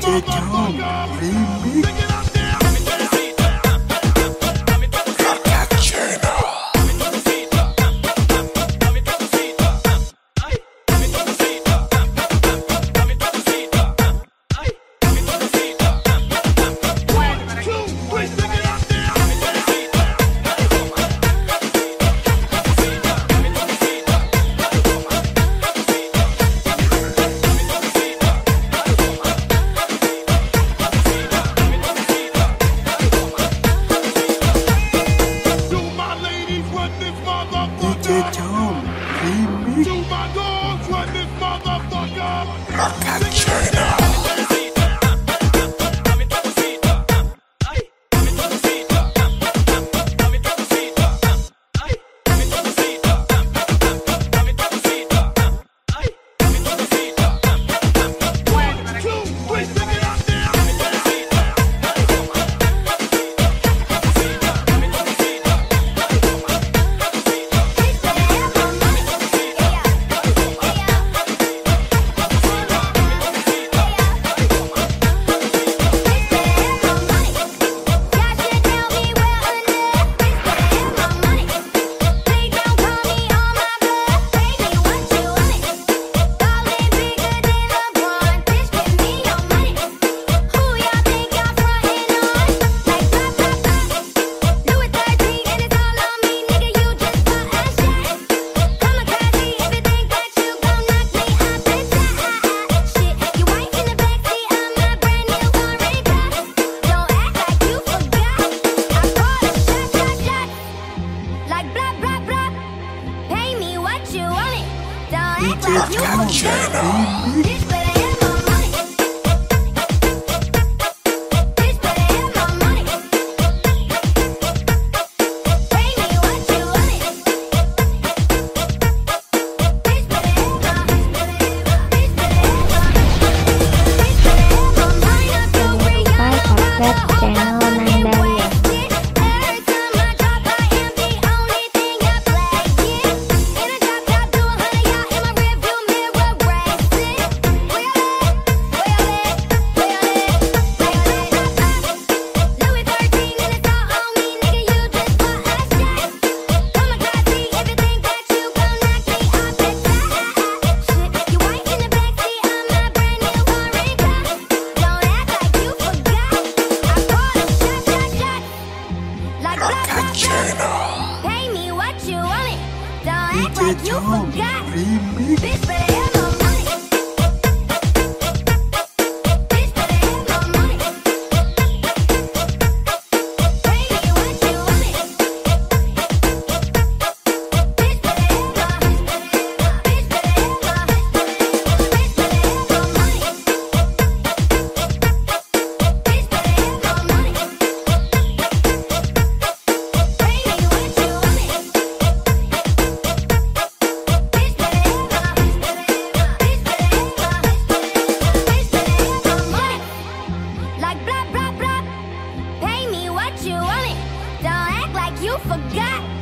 DJ leave remix. Look at you. Captain General. like you forgot. Remix. like blah, blah, blah. Pay me what you want it. Don't act like you forgot.